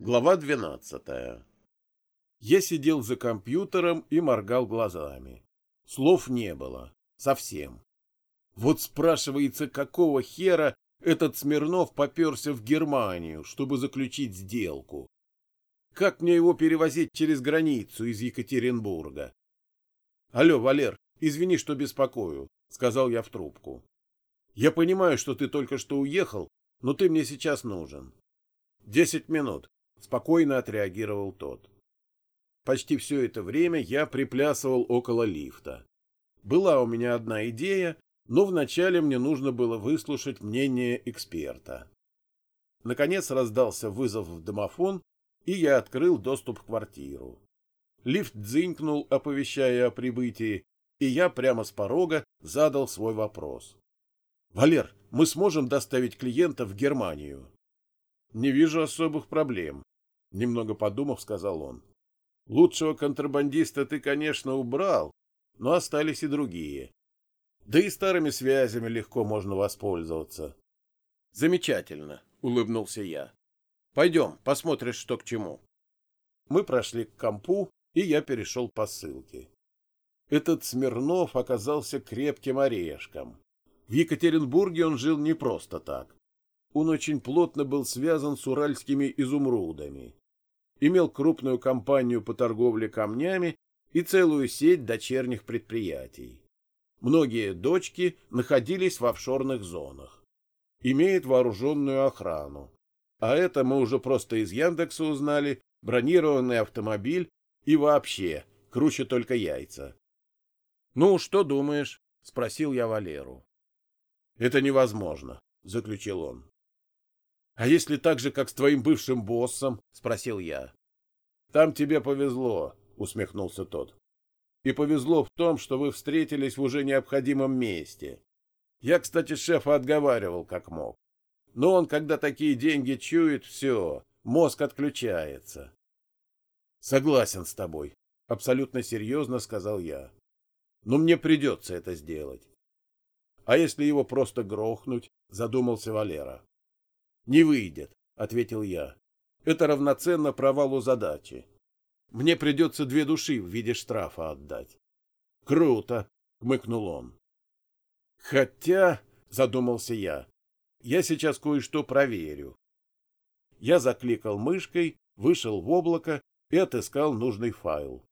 Глава 12. Я сидел за компьютером и моргал глазами. Слов не было. Совсем. Вот спрашивается, какого хера этот Смирнов поперся в Германию, чтобы заключить сделку? Как мне его перевозить через границу из Екатеринбурга? Алло, Валер, извини, что беспокою, сказал я в трубку. Я понимаю, что ты только что уехал, но ты мне сейчас нужен. Десять минут, Спокойно отреагировал тот. Почти все это время я приплясывал около лифта. Была у меня одна идея, но вначале мне нужно было выслушать мнение эксперта. Наконец раздался вызов в домофон, и я открыл доступ в квартиру. Лифт дзынькнул, оповещая о прибытии, и я прямо с порога задал свой вопрос. «Валер, мы сможем доставить клиента в Германию?» «Не вижу особых проблем», — немного подумав, сказал он. «Лучшего контрабандиста ты, конечно, убрал, но остались и другие. Да и старыми связями легко можно воспользоваться». «Замечательно», — улыбнулся я. «Пойдем, посмотришь, что к чему». Мы прошли к компу, и я перешел по ссылке. Этот Смирнов оказался крепким орешком. В Екатеринбурге он жил не просто так. Он очень плотно был связан с уральскими изумрудами. Имел крупную компанию по торговле камнями и целую сеть дочерних предприятий. Многие дочки находились в офшорных зонах. Имеет вооруженную охрану. А это мы уже просто из Яндекса узнали, бронированный автомобиль и вообще, круче только яйца. — Ну, что думаешь? — спросил я Валеру. — Это невозможно, — заключил он. «А если так же, как с твоим бывшим боссом?» — спросил я. «Там тебе повезло», — усмехнулся тот. «И повезло в том, что вы встретились в уже необходимом месте. Я, кстати, шефа отговаривал как мог. Но он, когда такие деньги чует, все, мозг отключается». «Согласен с тобой», — абсолютно серьезно сказал я. «Но мне придется это сделать». «А если его просто грохнуть?» — задумался Валера. Не выйдет, ответил я. Это равноценно провалу задачи. Мне придется две души в виде штрафа отдать. Круто, хмыкнул он. Хотя, задумался я, я сейчас кое-что проверю. Я закликал мышкой, вышел в облако и отыскал нужный файл.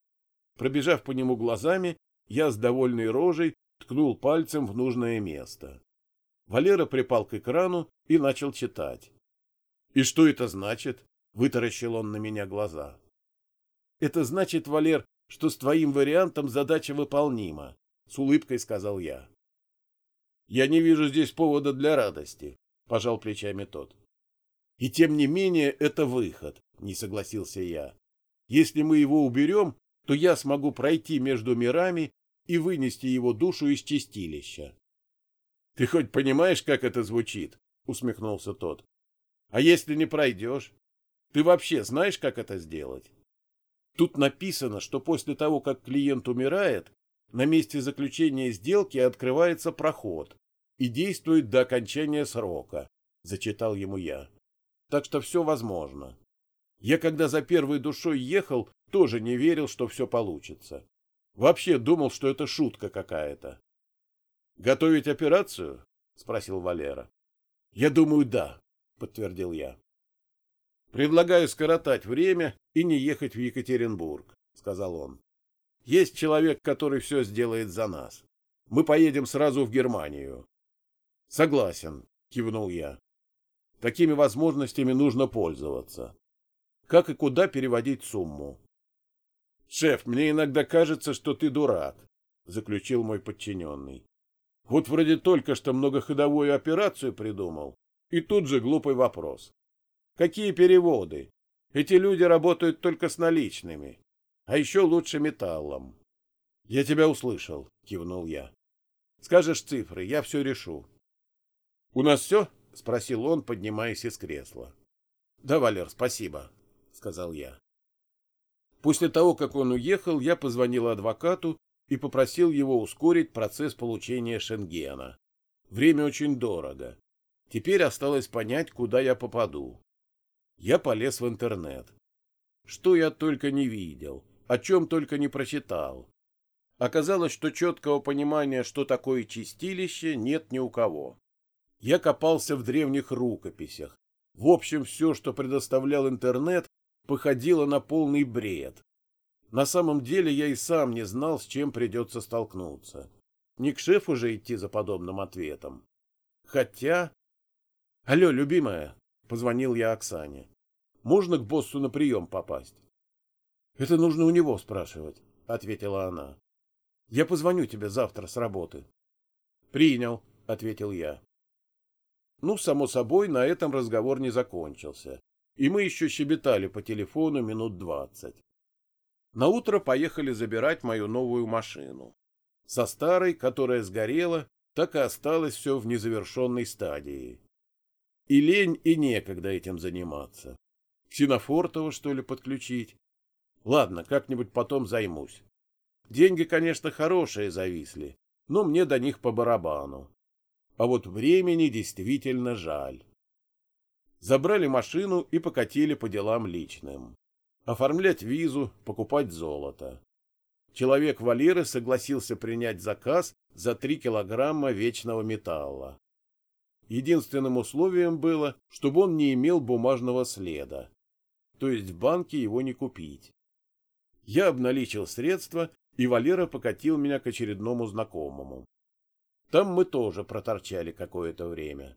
Пробежав по нему глазами, я с довольной рожей ткнул пальцем в нужное место. Валера припал к экрану и начал читать. «И что это значит?» — вытаращил он на меня глаза. «Это значит, Валер, что с твоим вариантом задача выполнима», — с улыбкой сказал я. «Я не вижу здесь повода для радости», — пожал плечами тот. «И тем не менее это выход», — не согласился я. «Если мы его уберем, то я смогу пройти между мирами и вынести его душу из чистилища. — Ты хоть понимаешь, как это звучит? — усмехнулся тот. — А если не пройдешь? Ты вообще знаешь, как это сделать? Тут написано, что после того, как клиент умирает, на месте заключения сделки открывается проход и действует до окончания срока, — зачитал ему я. Так что все возможно. Я, когда за первой душой ехал, тоже не верил, что все получится. Вообще думал, что это шутка какая-то. Готовить операцию? спросил Валера. Я думаю, да, подтвердил я. Предлагаю скоротать время и не ехать в Екатеринбург, сказал он. Есть человек, который все сделает за нас. Мы поедем сразу в Германию. Согласен, кивнул я. Такими возможностями нужно пользоваться. Как и куда переводить сумму? Шеф, мне иногда кажется, что ты дурак, заключил мой подчиненный. Вот вроде только что многоходовую операцию придумал, и тут же глупый вопрос. Какие переводы? Эти люди работают только с наличными, а еще лучше металлом. Я тебя услышал, кивнул я. Скажешь цифры, я все решу. У нас все? спросил он, поднимаясь из кресла. Да, Валер, спасибо, сказал я. После того, как он уехал, я позвонил адвокату и попросил его ускорить процесс получения Шенгена. Время очень дорого. Теперь осталось понять, куда я попаду. Я полез в интернет. Что я только не видел, о чем только не прочитал. Оказалось, что четкого понимания, что такое чистилище, нет ни у кого. Я копался в древних рукописях. В общем, все, что предоставлял интернет, походило на полный бред. На самом деле я и сам не знал, с чем придется столкнуться. Не к шефу же идти за подобным ответом. Хотя... Алло, любимая, — позвонил я Оксане. Можно к боссу на прием попасть? — Это нужно у него спрашивать, — ответила она. — Я позвоню тебе завтра с работы. — Принял, — ответил я. Ну, само собой, на этом разговор не закончился, и мы еще щебетали по телефону минут двадцать. На утро поехали забирать мою новую машину. Со старой, которая сгорела, так и осталось все в незавершенной стадии. И лень, и некогда этим заниматься. Ксенофортова, что ли, подключить? Ладно, как-нибудь потом займусь. Деньги, конечно, хорошие зависли, но мне до них по барабану. А вот времени действительно жаль. Забрали машину и покатили по делам личным. Оформлять визу, покупать золото. Человек Валеры согласился принять заказ за 3 килограмма вечного металла. Единственным условием было, чтобы он не имел бумажного следа, то есть в банке его не купить. Я обналичил средства, и Валера покатил меня к очередному знакомому. Там мы тоже проторчали какое-то время.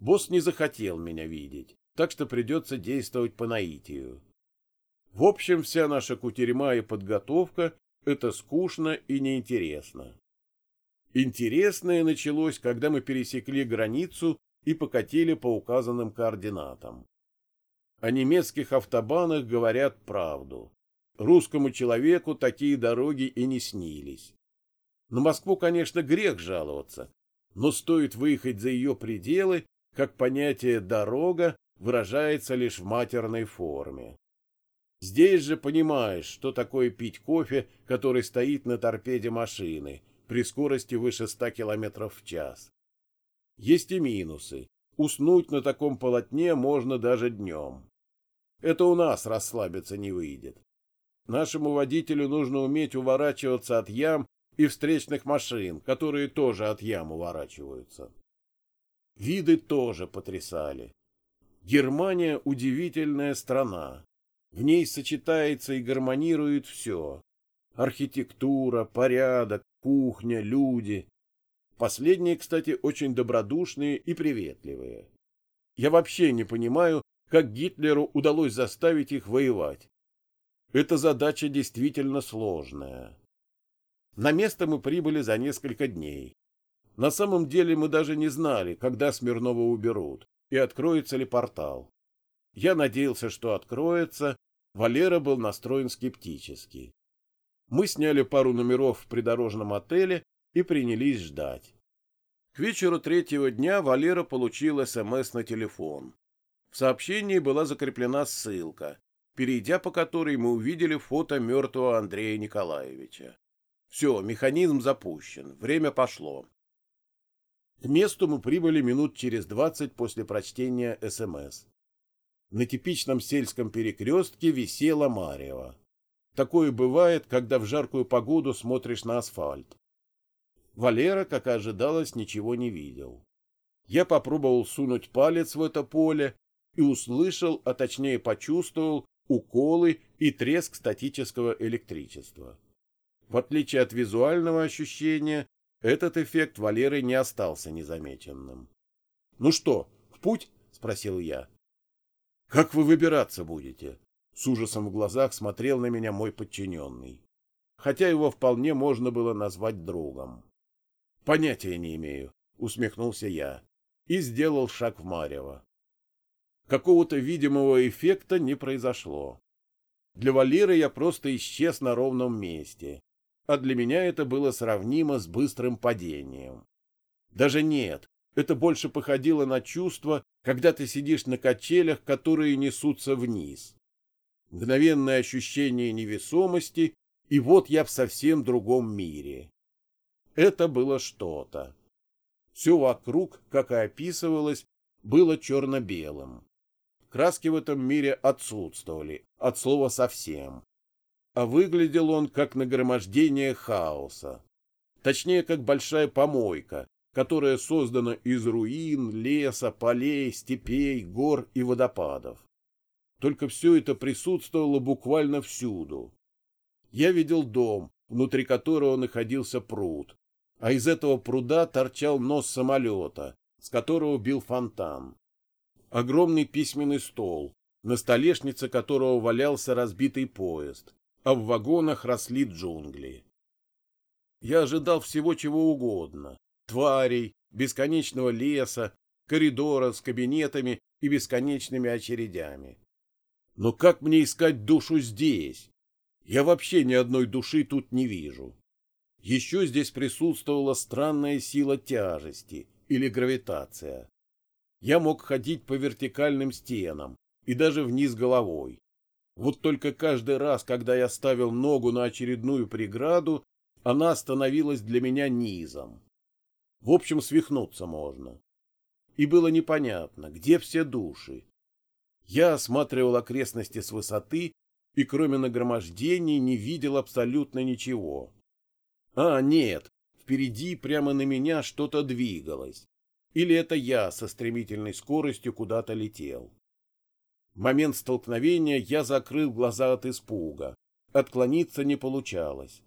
Босс не захотел меня видеть, так что придется действовать по наитию. В общем, вся наша кутерьма и подготовка — это скучно и неинтересно. Интересное началось, когда мы пересекли границу и покатили по указанным координатам. О немецких автобанах говорят правду. Русскому человеку такие дороги и не снились. На Москву, конечно, грех жаловаться, но стоит выехать за ее пределы, как понятие «дорога» выражается лишь в матерной форме. Здесь же понимаешь, что такое пить кофе, который стоит на торпеде машины при скорости выше 100 км в час. Есть и минусы. Уснуть на таком полотне можно даже днем. Это у нас расслабиться не выйдет. Нашему водителю нужно уметь уворачиваться от ям и встречных машин, которые тоже от ям уворачиваются. Виды тоже потрясали. Германия удивительная страна. В ней сочетается и гармонирует все. Архитектура, порядок, кухня, люди. Последние, кстати, очень добродушные и приветливые. Я вообще не понимаю, как Гитлеру удалось заставить их воевать. Эта задача действительно сложная. На место мы прибыли за несколько дней. На самом деле мы даже не знали, когда Смирнова уберут и откроется ли портал. Я надеялся, что откроется, Валера был настроен скептически. Мы сняли пару номеров в придорожном отеле и принялись ждать. К вечеру третьего дня Валера получил СМС на телефон. В сообщении была закреплена ссылка, перейдя по которой мы увидели фото мертвого Андрея Николаевича. Все, механизм запущен, время пошло. К месту мы прибыли минут через двадцать после прочтения СМС. На типичном сельском перекрестке висела Марева. Такое бывает, когда в жаркую погоду смотришь на асфальт. Валера, как и ожидалось, ничего не видел. Я попробовал сунуть палец в это поле и услышал, а точнее почувствовал, уколы и треск статического электричества. В отличие от визуального ощущения, этот эффект Валеры не остался незамеченным. — Ну что, в путь? — спросил я. — Как вы выбираться будете? — с ужасом в глазах смотрел на меня мой подчиненный. Хотя его вполне можно было назвать другом. — Понятия не имею, — усмехнулся я и сделал шаг в Марево. Какого-то видимого эффекта не произошло. Для Валеры я просто исчез на ровном месте, а для меня это было сравнимо с быстрым падением. Даже нет, это больше походило на чувство, когда ты сидишь на качелях, которые несутся вниз. Мгновенное ощущение невесомости, и вот я в совсем другом мире. Это было что-то. Все вокруг, как и описывалось, было черно-белым. краски в этом мире отсутствовали, от слова совсем. А выглядел он как нагромождение хаоса. Точнее, как большая помойка, которая создана из руин, леса, полей, степей, гор и водопадов. Только все это присутствовало буквально всюду. Я видел дом, внутри которого находился пруд, а из этого пруда торчал нос самолета, с которого бил фонтан. Огромный письменный стол, на столешнице которого валялся разбитый поезд, а в вагонах росли джунгли. Я ожидал всего чего угодно — тварей, бесконечного леса, коридора с кабинетами и бесконечными очередями. Но как мне искать душу здесь? Я вообще ни одной души тут не вижу. Еще здесь присутствовала странная сила тяжести или гравитация. Я мог ходить по вертикальным стенам и даже вниз головой. Вот только каждый раз, когда я ставил ногу на очередную преграду, она становилась для меня низом. В общем, свихнуться можно. И было непонятно, где все души. Я осматривал окрестности с высоты и кроме нагромождений не видел абсолютно ничего. А, нет, впереди прямо на меня что-то двигалось. Или это я со стремительной скоростью куда-то летел. В момент столкновения я закрыл глаза от испуга. Отклониться не получалось.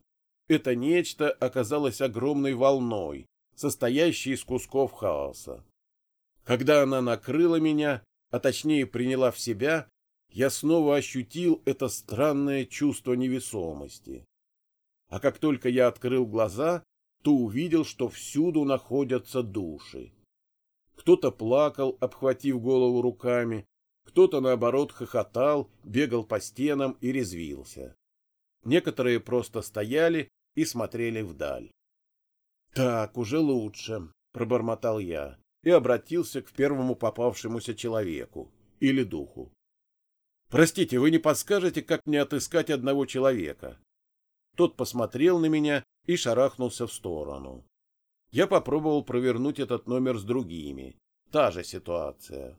Это нечто оказалось огромной волной, состоящей из кусков хаоса. Когда она накрыла меня, а точнее приняла в себя, я снова ощутил это странное чувство невесомости. А как только я открыл глаза, то увидел, что всюду находятся души. Кто-то плакал, обхватив голову руками, кто-то, наоборот, хохотал, бегал по стенам и резвился. Некоторые просто стояли и смотрели вдаль. — Так, уже лучше, — пробормотал я и обратился к первому попавшемуся человеку или духу. Простите, вы не подскажете, как мне отыскать одного человека? Тот посмотрел на меня и шарахнулся в сторону. Я попробовал провернуть этот номер с другими. Та же ситуация.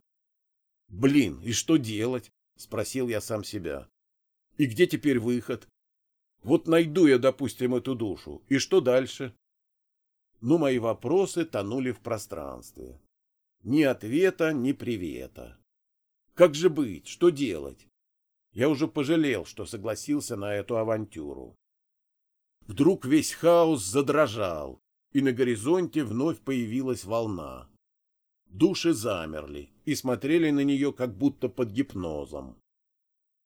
Блин, и что делать? Спросил я сам себя. И где теперь выход? Вот найду я, допустим, эту душу. И что дальше? Но мои вопросы тонули в пространстве. Ни ответа, ни привета. Как же быть? Что делать? Я уже пожалел, что согласился на эту авантюру. Вдруг весь хаос задрожал, и на горизонте вновь появилась волна. Души замерли и смотрели на нее как будто под гипнозом.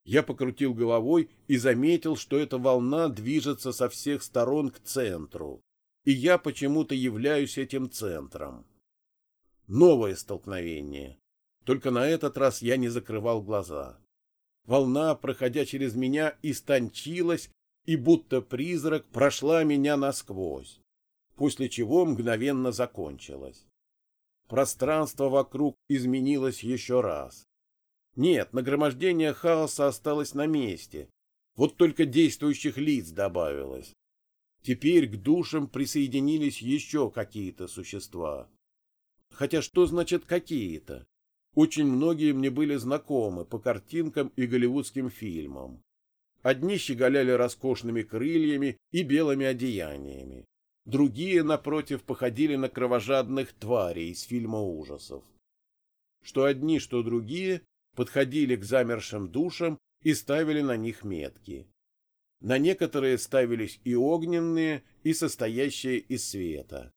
Я покрутил головой и заметил, что эта волна движется со всех сторон к центру, и я почему-то являюсь этим центром. Новое столкновение. Только на этот раз я не закрывал глаза. Волна, проходя через меня, истончилась, и будто призрак прошла меня насквозь, после чего мгновенно закончилась. Пространство вокруг изменилось еще раз. Нет, нагромождение хаоса осталось на месте, вот только действующих лиц добавилось. Теперь к душам присоединились еще какие-то существа. Хотя что значит «какие-то»? Очень многие мне были знакомы по картинкам и голливудским фильмам. Одни щеголяли роскошными крыльями и белыми одеяниями. Другие, напротив, походили на кровожадных тварей из фильма ужасов. Что одни, что другие подходили к замершим душам и ставили на них метки. На некоторые ставились и огненные, и состоящие из света.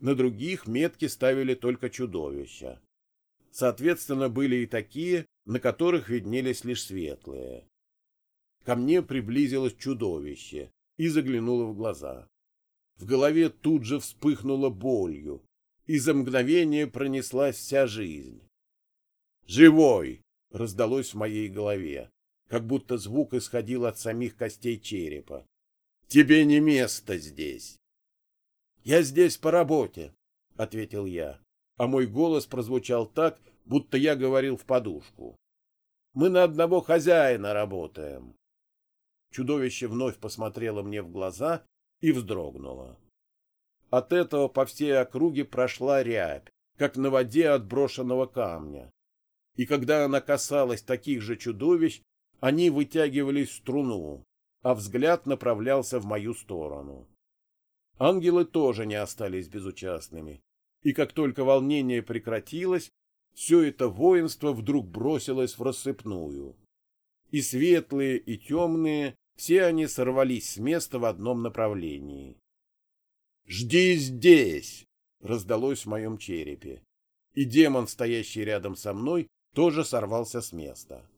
На других метки ставили только чудовища. Соответственно, были и такие, на которых виднелись лишь светлые. Ко мне приблизилось чудовище и заглянуло в глаза. В голове тут же вспыхнуло болью, и за мгновение пронеслась вся жизнь. «Живой!» — раздалось в моей голове, как будто звук исходил от самих костей черепа. «Тебе не место здесь!» «Я здесь по работе», — ответил я а мой голос прозвучал так, будто я говорил в подушку. «Мы на одного хозяина работаем». Чудовище вновь посмотрело мне в глаза и вздрогнуло. От этого по всей округе прошла рябь, как на воде от брошенного камня. и когда она касалась таких же чудовищ, они вытягивались в струну, а взгляд направлялся в мою сторону. Ангелы тоже не остались безучастными, и как только волнение прекратилось, все это воинство вдруг бросилось в рассыпную. И светлые, и темные, все они сорвались с места в одном направлении. «Жди здесь!» — раздалось в моем черепе. И демон, стоящий рядом со мной, тоже сорвался с места.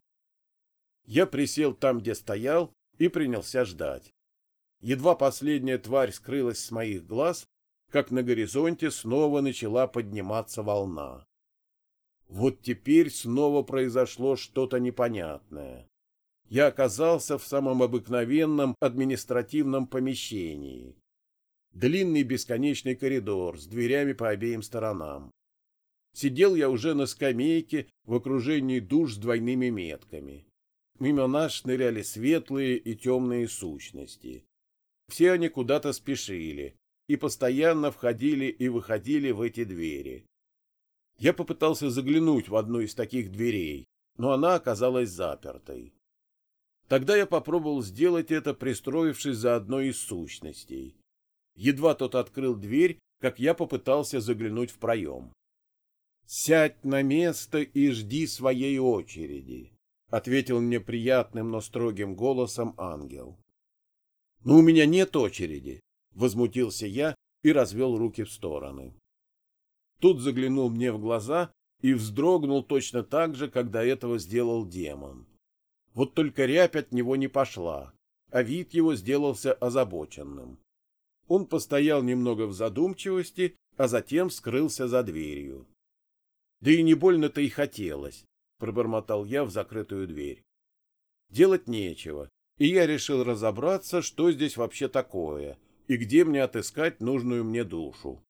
Я присел там, где стоял, и принялся ждать. Едва последняя тварь скрылась с моих глаз, как на горизонте снова начала подниматься волна. Вот теперь снова произошло что-то непонятное. Я оказался в самом обыкновенном административном помещении. Длинный бесконечный коридор с дверями по обеим сторонам. Сидел я уже на скамейке в окружении душ с двойными метками. Мимо нас шныряли светлые и темные сущности. Все они куда-то спешили и постоянно входили и выходили в эти двери. Я попытался заглянуть в одну из таких дверей, но она оказалась запертой. Тогда я попробовал сделать это, пристроившись за одной из сущностей. Едва тот открыл дверь, как я попытался заглянуть в проем. «Сядь на место и жди своей очереди», — ответил мне приятным, но строгим голосом ангел. «Но у меня нет очереди», — возмутился я и развел руки в стороны. Тут заглянул мне в глаза и вздрогнул точно так же, как до этого сделал демон. Вот только рябь от него не пошла, а вид его сделался озабоченным. Он постоял немного в задумчивости, а затем скрылся за дверью. Да и не больно-то и хотелось, пробормотал я в закрытую дверь. Делать нечего, и я решил разобраться, что здесь вообще такое и где мне отыскать нужную мне душу.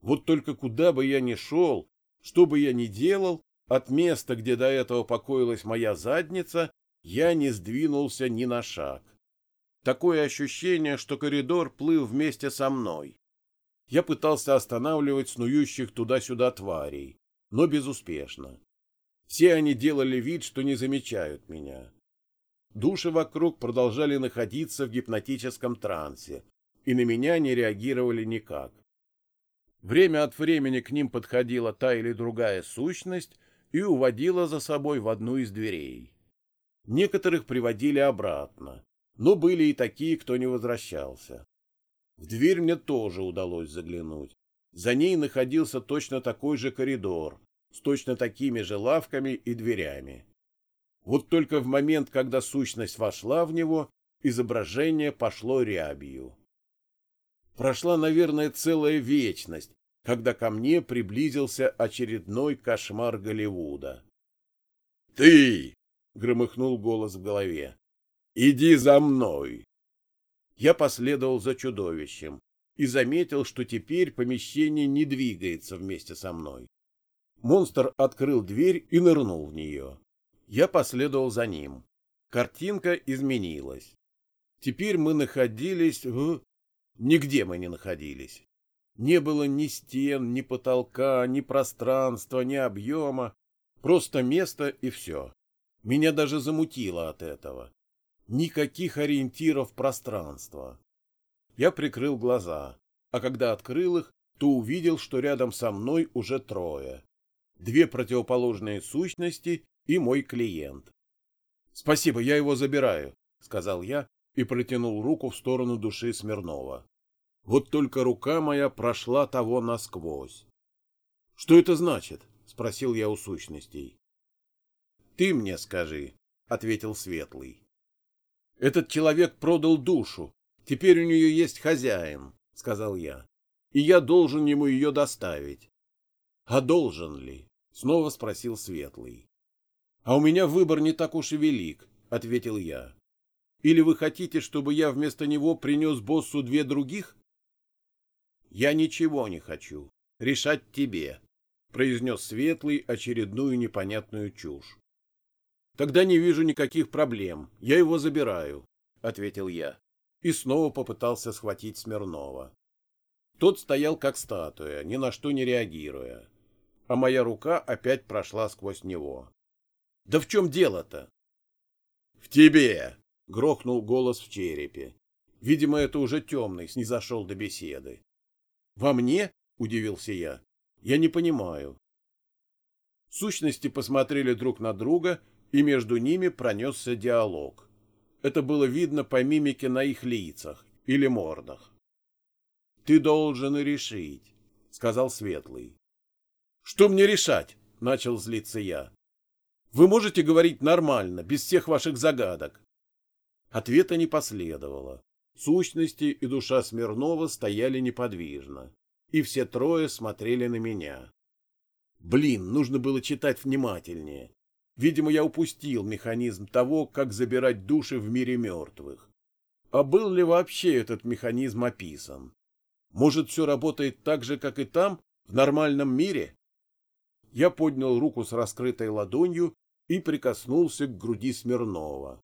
Вот только куда бы я ни шел, что бы я ни делал, от места, где до этого покоилась моя задница, я не сдвинулся ни на шаг. Такое ощущение, что коридор плыл вместе со мной. Я пытался останавливать снующих туда-сюда тварей, но безуспешно. Все они делали вид, что не замечают меня. Души вокруг продолжали находиться в гипнотическом трансе, и на меня не реагировали никак. Время от времени к ним подходила та или другая сущность и уводила за собой в одну из дверей. Некоторых приводили обратно, но были и такие, кто не возвращался. В дверь мне тоже удалось заглянуть. За ней находился точно такой же коридор, с точно такими же лавками и дверями. Вот только в момент, когда сущность вошла в него, изображение пошло рябью. Прошла, наверное, целая вечность, когда ко мне приблизился очередной кошмар Голливуда. «Ты!» — громыхнул голос в голове. «Иди за мной!» Я последовал за чудовищем и заметил, что теперь помещение не двигается вместе со мной. Монстр открыл дверь и нырнул в нее. Я последовал за ним. Картинка изменилась. Теперь мы находились в... Нигде мы не находились. Не было ни стен, ни потолка, ни пространства, ни объема. Просто место и все. Меня даже замутило от этого. Никаких ориентиров пространства. Я прикрыл глаза, а когда открыл их, то увидел, что рядом со мной уже трое две противоположные сущности и мой клиент. «Спасибо, я его забираю», — сказал я и протянул руку в сторону души Смирнова. Вот только рука моя прошла того насквозь. «Что это значит?» — спросил я у сущностей. «Ты мне скажи», — ответил Светлый. «Этот человек продал душу. Теперь у нее есть хозяин», — сказал я. «И я должен ему ее доставить. А должен ли? Снова спросил Светлый. А у меня выбор не так уж и велик, ответил я. Или вы хотите, чтобы я вместо него принес боссу две других? Я ничего не хочу. Решать тебе, произнес Светлый очередную непонятную чушь. Тогда не вижу никаких проблем. Я его забираю, ответил я и снова попытался схватить Смирнова. Тот стоял как статуя, ни на что не реагируя. А моя рука опять прошла сквозь него. Да в чем дело-то? В тебе! Грохнул голос в черепе. Видимо, это уже темный снизошел до беседы. Во мне? Удивился я. Я не понимаю. Сущности посмотрели друг на друга, и между ними пронесся диалог. Это было видно по мимике на их лицах или мордах. «Ты должен решить», — сказал Светлый. «Что мне решать?» — начал злиться я. Вы можете говорить нормально, без всех ваших загадок? Ответа не последовало. Сущности и душа Смирнова стояли неподвижно, и все трое смотрели на меня. Блин, нужно было читать внимательнее. Видимо, я упустил механизм того, как забирать души в мире мертвых. А был ли вообще этот механизм описан? Может, все работает так же, как и там, в нормальном мире? Я поднял руку с раскрытой ладонью и прикоснулся к груди Смирнова.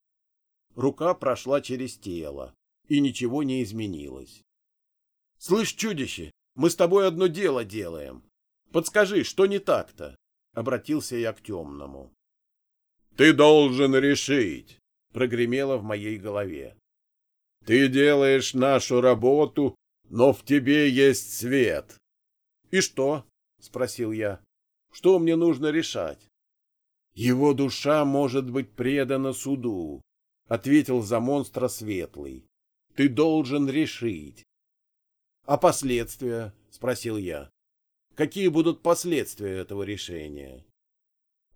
Рука прошла через тело, и ничего не изменилось. — Слышь, чудище, мы с тобой одно дело делаем. Подскажи, что не так-то? — обратился я к темному. — Ты должен решить, — прогремело в моей голове. — Ты делаешь нашу работу, но в тебе есть свет. — И что? — спросил я. — Что мне нужно решать? Его душа может быть предана суду, ответил за монстра Светлый. Ты должен решить. А последствия? спросил я. Какие будут последствия этого решения?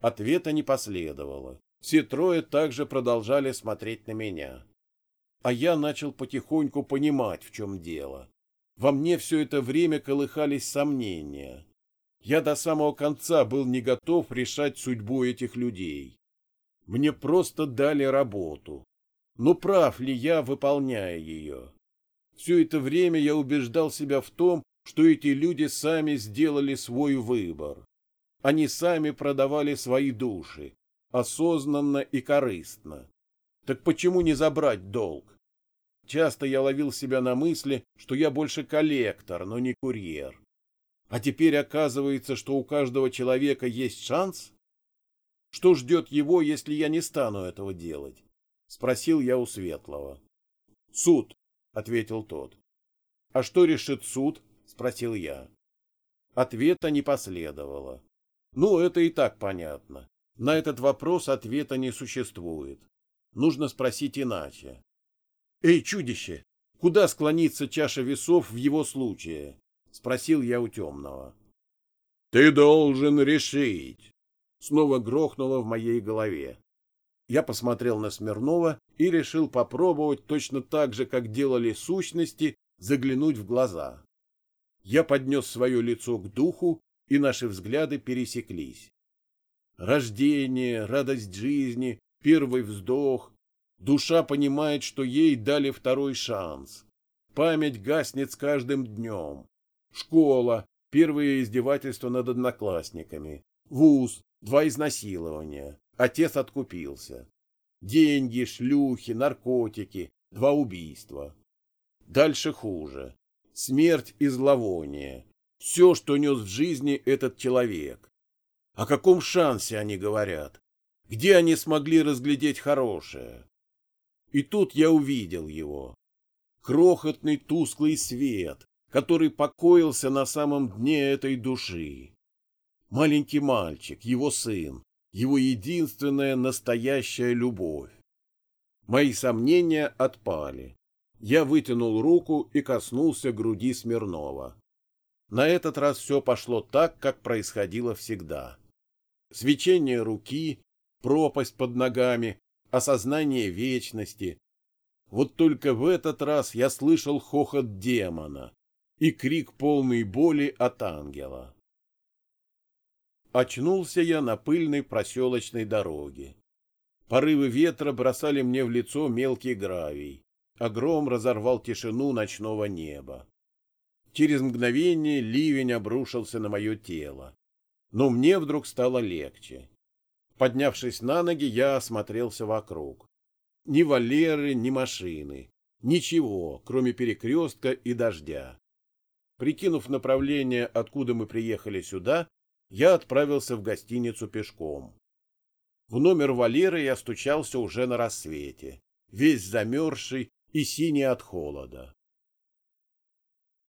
Ответа не последовало. Все трое также продолжали смотреть на меня. А я начал потихоньку понимать, в чем дело. Во мне все это время колыхались сомнения. Я до самого конца был не готов решать судьбу этих людей. Мне просто дали работу. Но прав ли я, выполняя ее? Все это время я убеждал себя в том, что эти люди сами сделали свой выбор. Они сами продавали свои души, осознанно и корыстно. Так почему не забрать долг? Часто я ловил себя на мысли, что я больше коллектор, но не курьер. А теперь оказывается, что у каждого человека есть шанс? Что ждет его, если я не стану этого делать? Спросил я у Светлого. Суд, ответил тот. А что решит суд? Спросил я. Ответа не последовало. Ну, это и так понятно. На этот вопрос ответа не существует. Нужно спросить иначе. Эй, чудище, куда склонится чаша весов в его случае? — спросил я у темного. — Ты должен решить! — снова грохнуло в моей голове. Я посмотрел на Смирнова и решил попробовать точно так же, как делали сущности, заглянуть в глаза. Я поднес свое лицо к духу, и наши взгляды пересеклись. Рождение, радость жизни, первый вздох. Душа понимает, что ей дали второй шанс. Память гаснет с каждым днем. Школа, первые издевательства над одноклассниками. Вуз, два изнасилования. Отец откупился. Деньги, шлюхи, наркотики, два убийства. Дальше хуже. Смерть и зловоние. Все, что нес в жизни этот человек. О каком шансе они говорят? Где они смогли разглядеть хорошее? И тут я увидел его. Крохотный тусклый свет, который покоился на самом дне этой души. Маленький мальчик, его сын, его единственная настоящая любовь. Мои сомнения отпали. Я вытянул руку и коснулся груди Смирнова. На этот раз все пошло так, как происходило всегда. Свечение руки, пропасть под ногами, осознание вечности. Вот только в этот раз я слышал хохот демона, и крик полной боли от ангела. Очнулся я на пыльной проселочной дороге. Порывы ветра бросали мне в лицо мелкий гравий, а гром разорвал тишину ночного неба. Через мгновение ливень обрушился на мое тело, но мне вдруг стало легче. Поднявшись на ноги, я осмотрелся вокруг. Ни валеры, ни машины, ничего, кроме перекрестка и дождя. Прикинув направление, откуда мы приехали сюда, я отправился в гостиницу пешком. В номер Валеры я стучался уже на рассвете, весь замерзший и синий от холода.